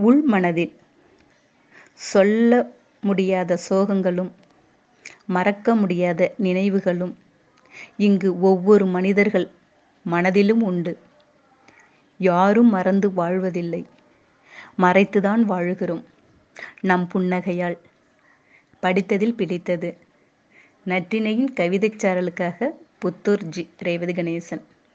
உள்மனதில். சொல்ல முடியாத சோகங்களும் மறக்க முடியாத நினைவுகளும் இங்கு ஒவ்வொரு மனிதர்கள் மனதிலும் உண்டு. யாரும் மறந்து வாழ்வதில்லை. மறைத்துதான் வாழுகிறோம். நம் புன்னகையால் படித்ததில் பிடித்தது. நற்றினையின் கவிதைச் சாரலுக்காக புத்தூர் ஜி ரேவதி கணேசன்.